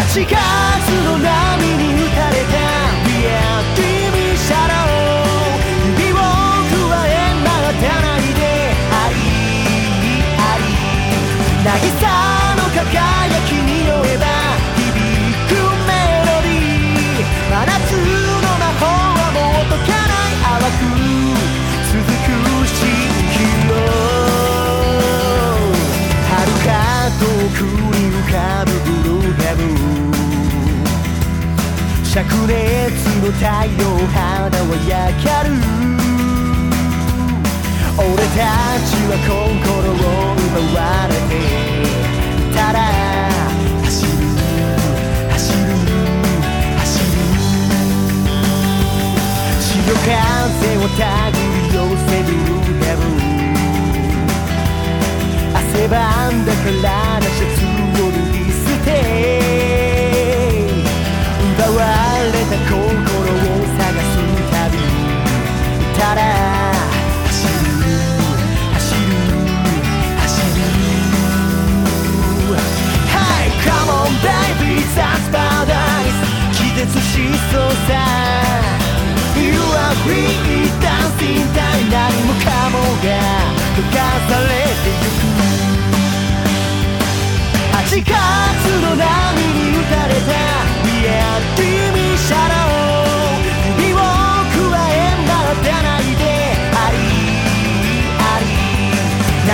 8月の波に打たれた。Yeah, TV シャドウ指を加え待たないでありあり渚の輝きに乗れば響くメロディー真夏の魔法はもう解かない淡く続く蜃気楼遥か遠くに浮かぶ灼熱の太陽肌は焼かる。俺たちは心を奪われてただ走る走る走る。潮風を手繰り寄せるヘブ汗ばんだ体シャツ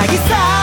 渚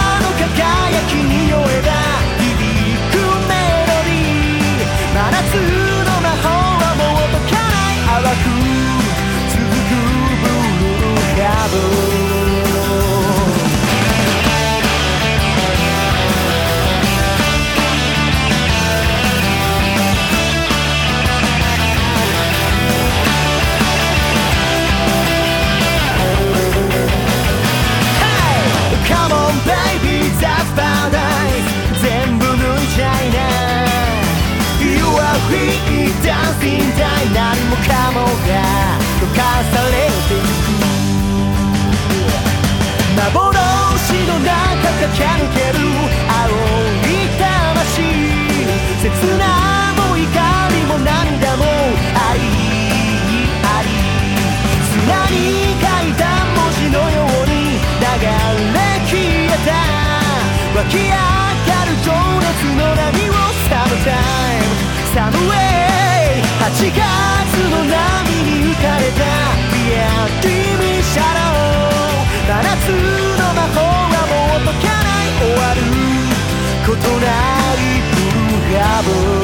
が溶かされてゆく幻の中駆け抜ける青い魂切なも怒りも涙もありあり砂に書いた文字のように流れ消えた。湧き上がるバラスの魔法はもうことないブルーハーブ。